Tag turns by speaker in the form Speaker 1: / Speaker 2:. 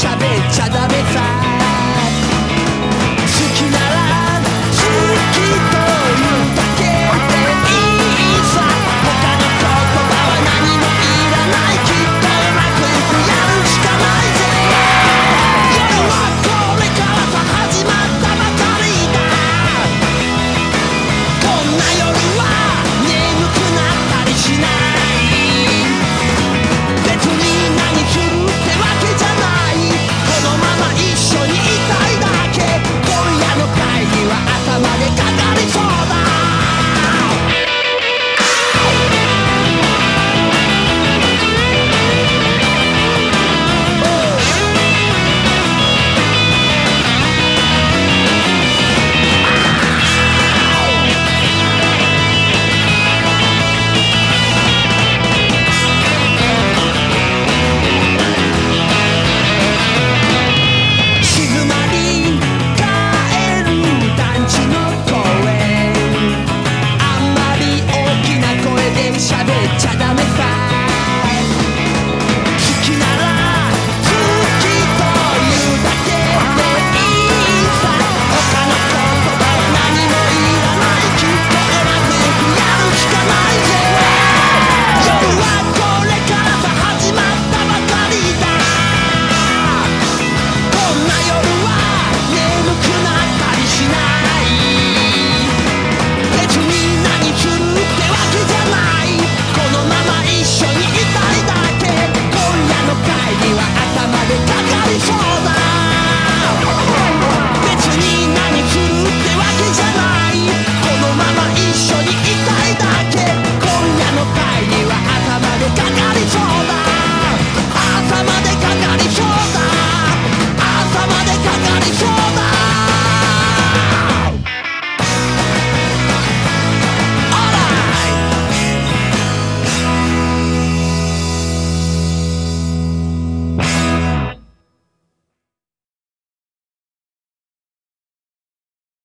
Speaker 1: 喋っちゃダメさ好きなら好きというだけ。でいいさ他の言葉は何もいらないきっとうまくいくやるしかないぜ夜はこれからと始まったばかりだこんな夜は眠くなったりしない